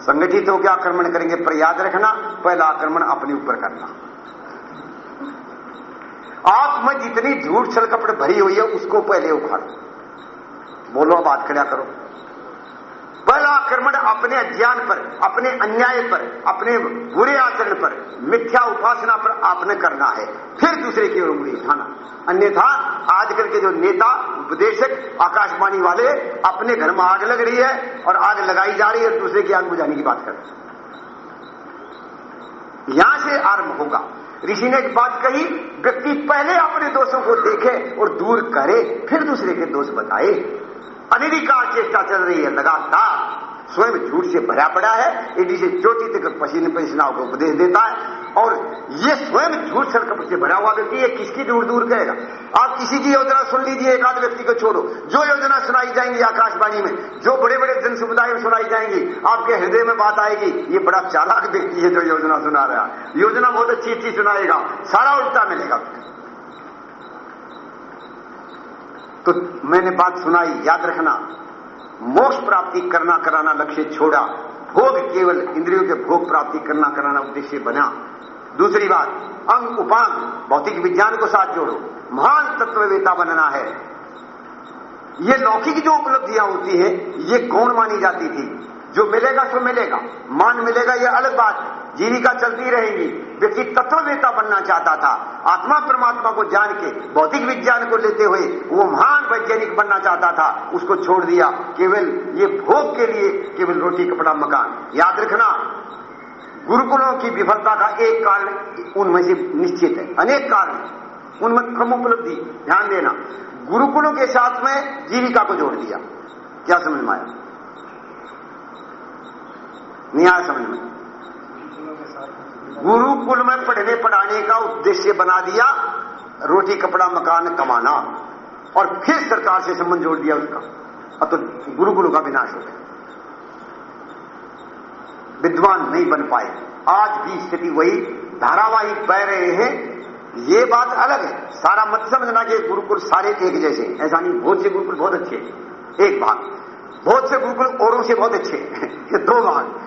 संगठित होकर आक्रमण करेंगे पर याद रखना, पहला आक्रमण अपने ऊपर करना। आप में जितनी झूठ छल कपड़ भरी हुई है, उसको पहले उखाड़ो। बोलो बात खड़ा करो। आक्रमण अपने अज्ञान पर, अपने अन्याय पर, अपने बुरे आचरण पर, मिथ्या उपासना पर आपने करना है। फिर दूसरे की ओर उंगली उठाना अन्यथा आजकल के जो नेता, उपदेशक, आकाशवाणी वाले, अपने घर में आग लग रही है और आग लगाई जा रही है, दूसरे की आग बुझाने की बात कर यहाँ से आरंभ होगा। ऋषि ने एक बात कही, व्यक्ति पहले अपने दोषों को देखे और दूर करे, फिर दूसरे के दोष बताए। अनिरिकार चेष्टा चल रही है, लगातार। स्वयं झूठ से भरा पड़ा है एडी से चोटी तक पसीने पसीनाओं को उपदेश देता है। और ये स्वयं झूठ सरकपट से भरा हुआ व्यक्ति, ये किसकी दूर दूर कहेगा आप किसी की योजना सुन लीजिए, एक आध व्यक्ति को छोड़ो। जो योजना सुनाई जाएँगी आकाशवाणी में, जो बड़े बड़े जन समुदाय में सुनाई जाएँगी, आपके हृदय में बात आएगी, ये बड़ा चालाक व्यक्ति है जो योजना सुना रहा है। योजना बहुत अच्छी अच्छी सुनाएगा, सारा उल्टा मिलेगा। तो मैंने बात सुनाई, याद रखना। मोक्ष प्राप्ति करना कराना लक्ष्य छोड़ा। भोग केवल इंद्रियों के भोग प्राप्ति करना कराना उद्देश्य बना। दूसरी बात, अंग उपांग, भौतिक विज्ञान को साथ जोड़ो। महान तत्ववेता बनना है। ये लौकिक जो उपलब्धियाँ होती है, ये कौन मानी जाती थी? जो मिलेगा, सो मिलेगा। मान मिलेगा यह अलग बात जीविका चलती रहेगी। व्यक्ति तत्ववेता बनना चाहता था। आत्मा परमात्मा को जान के, भौतिक विज्ञान को लेते हुए वो महान वैज्ञानिक बनना चाहता था। उसको छोड़ दिया। केवल ये भोग के लिए केवल रोटी, कपड़ा, मकान। याद रखना, गुरुकुलों की विफलता का एक कारण उनमें से निश्चित है। अनेक कारण। उनमें प्रमुख उपलब्धि ध्यान देना। गुरुकुलों के साथ में जीविका को जोड़ दिया। क्या समझ में आया? नहीं आया समझ में। गुरुकुल में पढ़ने पढ़ाने का उद्देश्य बना दिया, रोटी, कपड़ा, मकान कमाना, और फिर सरकार से संबंध जोड़ दिया उसका। अब तो गुरुकुलों का विनाश हो गया। विद्वान नहीं बन पाए। आज भी स्थिति वही धारावाहिक बह रहे हैं। ये बात अलग है। सारा मत समझना कि गुरुकुल सारे एक जैसे ऐसा नहीं, बहुत से गुरुकुल बहुत अच्छे एक भाग बहुत से गुरुकुल औरों से बहुत अच्छे ये दो भाग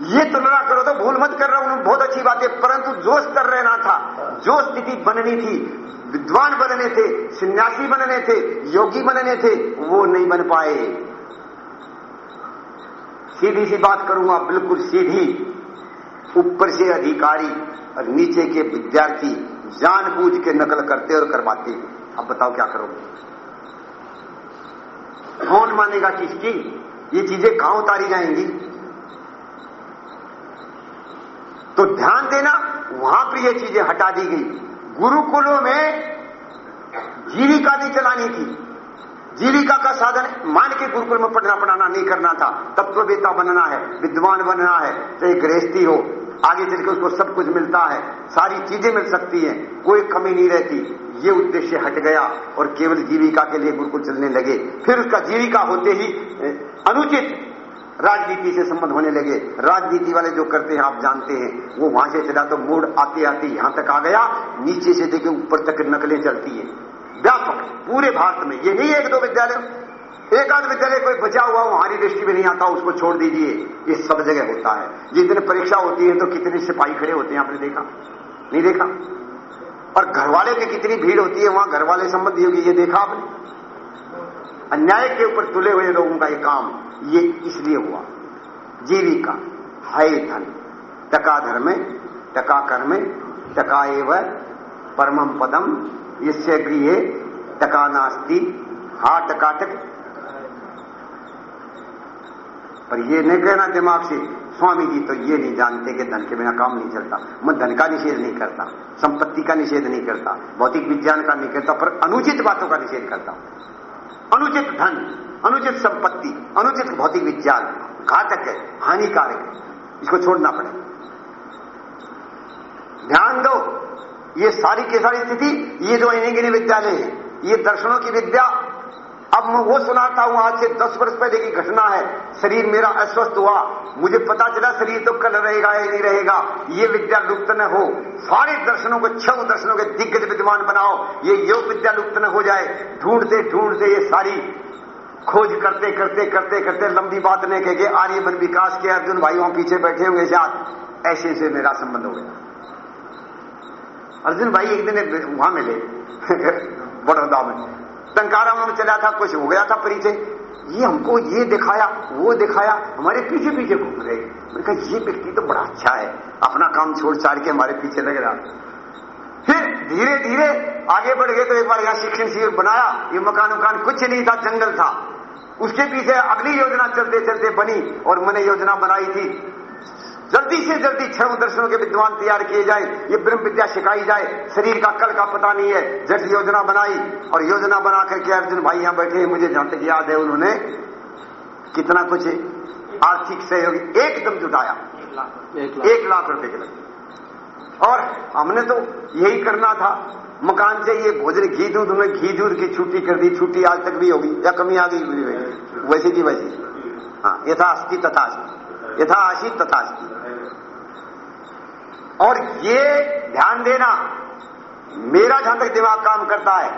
ये तुलना करो तो भूल मत कर रहा हूँ बहुत अच्छी बात है, परंतु जोश कर रहना था। जो स्थिति बननी थी, विद्वान बनने थे, सन्यासी बनने थे, योगी बनने थे, वो नहीं बन पाए। सीधी सी बात करूँगा बिल्कुल सीधी। ऊपर से अधिकारी और नीचे के विद्यार्थी जानबूझ के नकल करते और करवाते अब बताओ क्या करोगे? कौन मानेगा किसकी? ये चीज़ें कहाँ उतारी जाएँगी? तो ध्यान देना, वहाँ पर यह चीज़ें हटा दी गई। गुरुकुलों में जीविका नहीं चलानी थी। जीविका का साधन मान के गुरुकुल में पढ़ना पढ़ाना नहीं करना था। तत्ववेता बनना है, विद्वान बनना है चाहे गृहस्थी हो। आगे चलकर उसको सब कुछ मिलता है, सारी चीज़ें मिल सकती हैं, कोई कमी नहीं रहती। ये उद्देश्य हट गया और केवल जीविका के लिए गुरुकुल चलने लगे। फिर उसका जीविका होते ही अनुचित राजनीति से संबंध होने लगे। राजनीति वाले जो करते हैं, आप जानते हैं, वो वहाँ से चला तो मोड़ आते आते यहाँ तक आ गया। नीचे से देखे ऊपर तक नकलें चलती है। व्यापक, पूरे भारत में। ये नहीं एक दो विद्यालय। एक आध विद्यालय कोई बचा हुआ हमारी दृष्टि में नहीं आता, उसको छोड़ दीजिए। ये सब जगह होता है। जिस दिन परीक्षा होती है तो कितने सिपाही खड़े होते हैं, आपने देखा? नहीं देखा? और घर वाले की कितनी भीड़ होती है, वहाँ घर वाले संबंधी होगी ये देखा आपने? अन्याय के ऊपर तुले हुए लोगों का ये काम। ये इसलिए हुआ। जीविका है धन, टका धर्म टका कर्म टका एव परमम पदम इससे गृह टका नास्ती, हा टकाटक पर ये नहीं कहना दिमाग से स्वामी जी तो ये नहीं जानते कि धन के बिना काम नहीं चलता। मैं धन का निषेध नहीं करता, संपत्ति का निषेध नहीं करता, भौतिक विज्ञान का नहीं करता, पर अनुचित बातों का निषेध करता अनुचित धन, अनुचित संपत्ति, अनुचित भौतिक विज्ञान घातक है, हानिकारक है। इसको छोड़ना पड़े। ध्यान दो, ये सारी की सारी स्थिति, ये जो इन्हीं विद्यालय है, ये दर्शनों की विद्या अब मैं वो सुनाता हूँ, आज से दस वर्ष पहले की घटना है। शरीर मेरा अस्वस्थ हुआ। मुझे पता चला शरीर तो कल रहेगा या नहीं रहेगा। ये विद्या लुप्त न हो। सारे दर्शनों को, छह दर्शनों के दिग्गज विद्वान बनाओ। ये योग विद्या लुप्त न हो जाए। ढूंढते ढूंढते ये सारी खोज करते करते करते करते लंबी बात नहीं कह के आर्यवन विकास के अर्जुन भाई वहाँ पीछे बैठे हुए साथ ऐसे से मेरा संबंध हो गया। अर्जुन भाई एक दिन वहाँ मिले, बड़ौदा में। टंकारा में चला था, कुछ हो गया था परिचय। ये हमको ये दिखाया, वो दिखाया, हमारे पीछे पीछे घूम रहे। मैंने कहा, ये व्यक्ति तो बड़ा अच्छा है। अपना काम छोड़ छाड़ के हमारे पीछे लग रहा। फिर धीरे धीरे आगे बढ़ गए तो एक बार यहाँ शिक्षण शिविर बनाया। ये मकान उकान कुछ नहीं था, जंगल था। उसके पीछे अगली योजना चलते चलते बनी और मैंने योजना बनाई थी। जल्दी से जल्दी छह दर्शनों के विद्वान तैयार किए जाए। ये ब्रह्म विद्या सिखाई जाए। शरीर का कल का पता नहीं है। जट योजना बनाई और योजना बना करके अर्जुन भाई यहाँ बैठे मुझे जहाँ तक याद है उन्होंने कितना कुछ आर्थिक सहयोग एकदम जुटाया। एक लाख। रुपए के लगे। और हमने तो यही करना था। मकान ये भोजन घी दूध उन्होंने घी दूध की छुट्टी कर दी। छुट्टी आज तक भी होगी। या कमी आ गई वैसे की वैसे। हाँ यथास्थी तथा यथा आशी तथा और ये ध्यान देना मेरा जहाँ तक दिमाग काम करता है,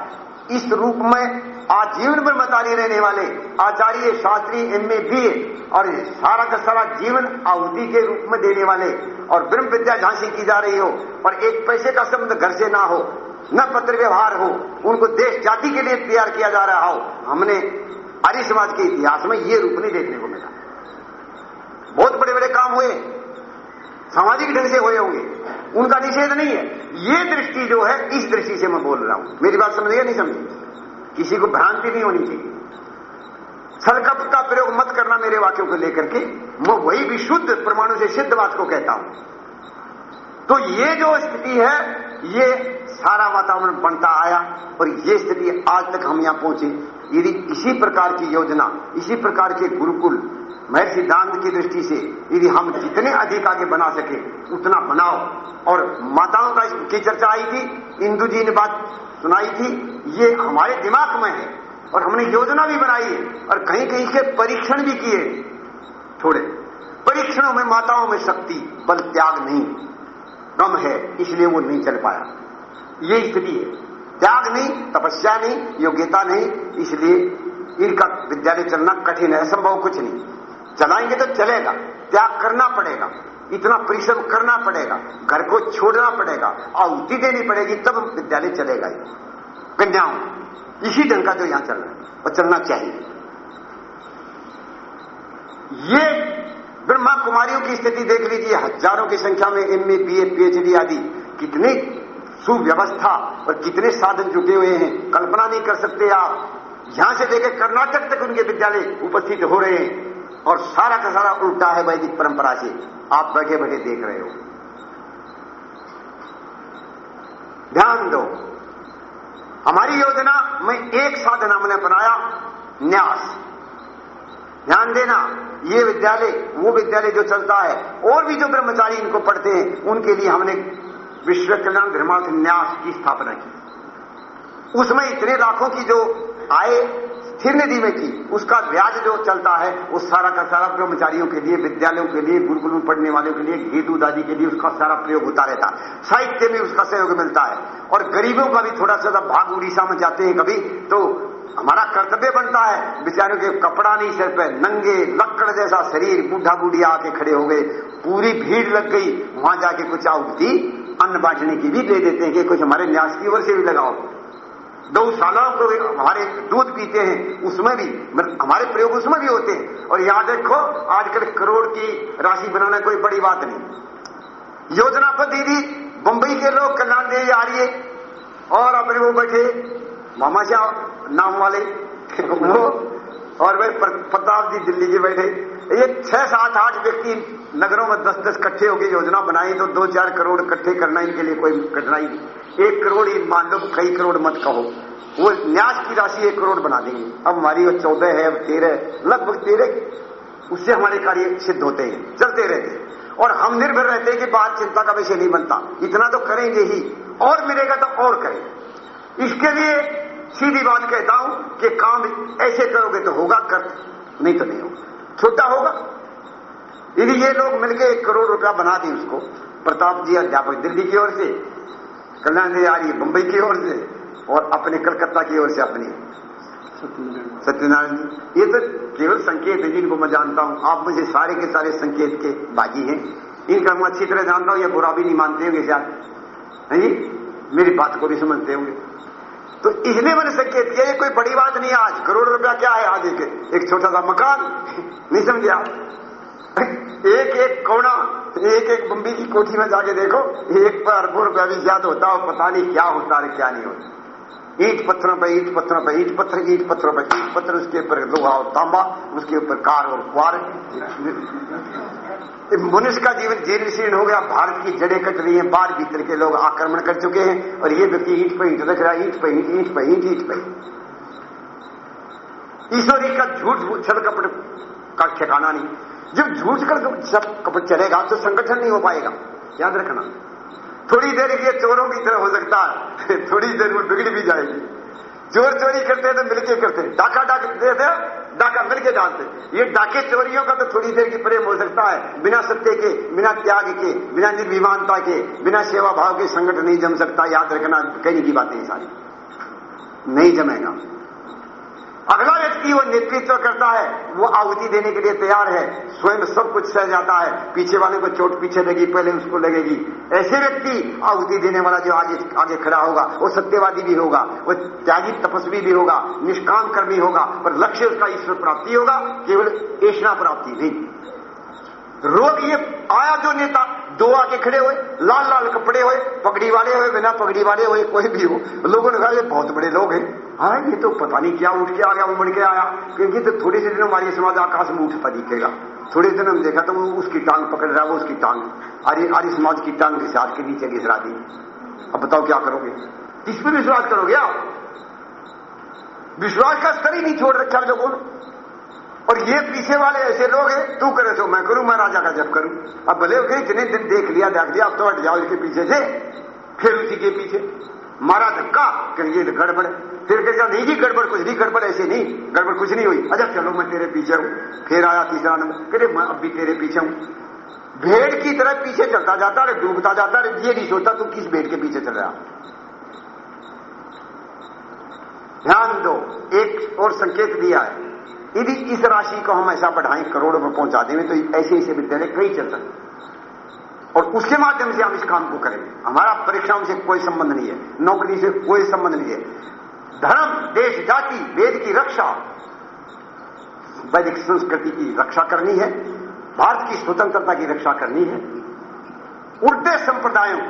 इस रूप में आजीवन में ब्रह्मचारी रहने वाले Acharya Shastri M A B और सारा का सारा जीवन आहुति के रूप में देने वाले और ब्रह्म विद्या झांसी की जा रही हो और एक पैसे का संबंध घर से ना हो, न पत्र व्यवहार हो, उनको देश जाति के लिए तैयार किया जा रहा हो, हमने आर्य समाज के इतिहास में ये रूप नहीं देखने को मिला। बहुत बड़े बड़े काम हुए सामाजिक ढंग से हुए होंगे। उनका निषेध नहीं है। ये दृष्टि जो है, इस दृष्टि से मैं बोल रहा हूँ। मेरी बात समझिए नहीं समझिए किसी को भ्रांति नहीं होनी चाहिए। छलकप का प्रयोग मत करना मेरे वाक्यों को लेकर के। मैं वही भी शुद्ध परमाणु से सिद्ध बात को कहता हूँ। तो ये जो स्थिति है, ये सारा वातावरण बनता आया और ये स्थिति आज तक हम यहाँ पहुँचे। यदि इसी प्रकार की योजना, इसी प्रकार के गुरुकुल महर्षि सिद्धांत की दृष्टि से यदि हम जितने अधिक आगे बना सके, उतना बनाओ। और माताओं का की चर्चा आई थी, इंदु जी ने बात सुनाई थी, ये हमारे दिमाग में है। और हमने योजना भी बनाई है, और कहीं कहीं के परीक्षण भी किए। थोड़े परीक्षणों में माताओं में शक्ति, बल, त्याग नहीं। कम है, इसलिए वो नहीं चल पाया। ये स्थिति है। त्याग नहीं, तपस्या नहीं, योग्यता नहीं, इसलिए इनका विद्यालय चलना कठिन है, असंभव कुछ नहीं। चलाएँगे तो चलेगा त्याग करना पड़ेगा। इतना परिश्रम करना पड़ेगा। घर को छोड़ना पड़ेगा। आहुति देनी पड़ेगी, तब विद्यालय चलेगा कन्याओं, इसी ढंग का जो यहाँ चल रहा है और चलना चाहिए। ये ब्रह्मा कुमारियों की स्थिति देख लीजिए। हज़ारों की संख्या में एमए बीए पीएचडी आदि। कितनी सुव्यवस्था और कितने साधन जुटे हुए हैं। कल्पना नहीं कर सकते आप। यहाँ से लेकर कर्नाटक तक उनके विद्यालय उपस्थित हो रहे हैं। और सारा का सारा उल्टा है वैदिक परंपरा से। आप बैठे बैठे देख रहे हो। ध्यान दो। हमारी योजना में एक साधन हमने बनाया, न्यास। ध्यान देना, ये विद्यालय, वो विद्यालय जो चलता है, और भी जो ब्रह्मचारी इनको पढ़ते हैं, उनके लिए हमने विश्व कल्याण धर्मार्थ न्यास की स्थापना की। उसमें इतने लाखों की जो आय स्थिर निधि में की, उसका ब्याज जो चलता है, वो सारा का सारा ब्रह्मचारियों के लिए, विद्यालयों के लिए, गुरुकुल में पढ़ने वालों के लिए गेतु दादी के लिए उसका सारा प्रयोग होता रहता है। साहित्य में उसका सहयोग मिलता है। और गरीबों का भी थोड़ा सा भाग उड़ीसा में जाते हैं कभी तो हमारा कर्तव्य बनता है, बेचारों के कपड़ा नहीं सिर पे, नंगे लक्कड़ जैसा शरीर बूढ़ा बूढ़िया आके खड़े हो गए, पूरी भीड़ लग गई, वहाँ जाके कुछ आउती अन्न बांटने की भी दे देते हैं कि कुछ हमारे न्यास की ओर से भी लगाओ। गौशालाओं को हमारे दूध पीते हैं, उसमें भी हमारे प्रयोग उसमें भी होते हैं। और याद रखो, आजकल करोड़ की राशि बनाना कोई बड़ी बात नहीं। योजना पर दीदी, बंबई के लोग कल्याण दे आ रही है। और अपने वो बैठे, मामा शाह नाम वाले, वो, और वे प्रताप जी दिल्ली के बैठे। ये छह सात आठ व्यक्ति नगरों में दस दस कट्ठे होकर योजना बनाई तो दो चार करोड़ इकट्ठे करना इनके लिए कोई कठिनाई नहीं। एक करोड़ ही मान लो कई करोड़ मत कहो। वो न्यास की राशि एक करोड़ बना देंगे। अब हमारी वो चौदह है, अब तेरह लगभग तेरह उससे हमारे कार्य सिद्ध होते हैं, चलते रहते हैं। और हम निर्भर रहते हैं कि बात चिंता का विषय नहीं बनता। इतना तो करेंगे ही। और मिलेगा तो और करें इसके लिए सीधी बात कहता हूँ कि काम ऐसे करोगे तो होगा कर नहीं तो नहीं होगा। छोटा होगा। यदि ये लोग मिलकर एक करोड़ रुपया बना दी उसको प्रताप जी अध्यापक दिल्ली की ओर से कल्याण जी आ रही बंबई की ओर से और अपने कलकत्ता की ओर से अपनी। सत्यनारायण। जी ये तो केवल संकेत है जिनको मैं जानता हूँ। आप मुझे सारे के सारे संकेत के बाजी हैं। इनका मैं अच्छी तरह जानता हूँ ये बुरा भी नहीं मानते होंगे शायद। है जी मेरी बात को भी समझते होंगे। तो इसलिए मैंने संकेत किया ये कोई बड़ी बात नहीं आज। करोड़ रुपया क्या है आज एक एक छोटा सा मकान? नहीं समझे आप? एक एक कोना, एक एक बम्बी की कोठी में जाके देखो, एक पर अरबों रुपया भी ज़्यादा होता हो पता नहीं क्या होता है, क्या नहीं होता। ईट पत्थरों पर ईट पत्थरों पर ईट पत्थर, ईट पत्थरों पर ईट पत्थर, उसके ऊपर लोहा और तांबा, उसके ऊपर कार और क्वार। मनुष्य का जीवन जीर्ण हो गया। भारत की जड़ें कट रही हैं। बाहर भीतर के लोग आक्रमण कर चुके हैं। और ये व्यक्ति ईट पर ईट रख रहा है। ईट पर ईट ईट पर ईट ईट पर ईश्वरी का झूठ छल कपट का ठिकाना नहीं। जब झूठ कर सब कपट चलेगा तो संगठन नहीं हो पाएगा। याद रखना। थोड़ी देर के चोरों की तरह हो सकता है। थोड़ी देर में बिगड़ भी जाएगी। चोर चोरी करते हैं तो मिलके करते डाका डाकते थे डाका मिलके डालते ये डाके चोरियों का तो थोड़ी देर की प्रेम हो सकता है। बिना सत्य के, बिना त्याग के, बिना निर्विमानता के, बिना सेवा भाव के संगठन नहीं जम सकता। याद रखना कहने की बातें सारी। नहीं जमेगा। अगला व्यक्ति वो नेतृत्व करता है, वो आहुति देने के लिए तैयार है, स्वयं सब कुछ सह जाता है, पीछे वाले को चोट पीछे लगी, पहले उसको लगेगी। ऐसे व्यक्ति आहुति देने वाला जो आगे आगे खड़ा होगा, वो सत्यवादी भी होगा, वो त्यागी, तपस्वी भी होगा, निष्काम कर्मी होगा, पर लक्ष्य उसका ईश्वर प्राप्ति होगा, केवल ऐसा प्राप्ति नहीं। रोग ये आया जो नेता दो आके खड़े हुए, लाल लाल कपड़े हुए, पगड़ी वाले हुए, बिना पगड़ी वाले हुए, कोई भी हो। लोगों ने कहा, ये बहुत बड़े लोग हैं। हाँ ये तो पता नहीं क्या उठ के आ गया, उमड़ के आया। क्योंकि तो थोड़े से दिन हमारी समाज आकाश में उठता दिखेगा। थोड़े दिन हम देखा तो वो उसकी टांग पकड़ रहा है, वो उसकी टांग। आर्य आर्य समाज की टांग के साथ के नीचे घिसरा दी अब बताओ क्या करोगे? किस पर विश्वास करोगे आप? विश्वास का स्तर ही नहीं छोड़ रखा लोगों ने। और ये पीछे वाले ऐसे लोग हैं, तू करे तो मैं करूँ, मैं राजा का जब करूँ। अब भले हो गए, इतने दिन देख लिया देख लिया, अब तो हट जाओ इसके पीछे से। फिर उसी के पीछे। मारा धक्का कि ये गड़बड़ है। फिर कहेगा नहीं जी, गड़बड़, कुछ नहीं गड़बड़, ऐसे नहीं। गड़बड़ कुछ नहीं हुई। अच्छा चलो, मैं तेरे पीछे हूँ। फिर आया तीसरा नंबर। कहते मैं अब भी तेरे पीछे हूँ। भेड़ की तरह पीछे चलता जाता, अरे डूबता जाता, अरे ये नहीं सोचता, तू किस भेड़ के पीछे चल रहा ध्यान दो, एक और संकेत दिया है यदि इस राशि को हम ऐसा बढ़ाएँ, करोड़ों में पहुँचा देंगे तो ऐसे ऐसे विद्यालय कई चल सकते और उसके माध्यम से हम इस काम को करेंगे। हमारा परीक्षाओं से कोई संबंध नहीं है, नौकरी से कोई संबंध नहीं है। धर्म, देश, जाति, वेद की रक्षा, वैदिक संस्कृति की रक्षा करनी है, भारत की स्वतंत्रता की रक्षा करनी है उड़ते संप्रदायों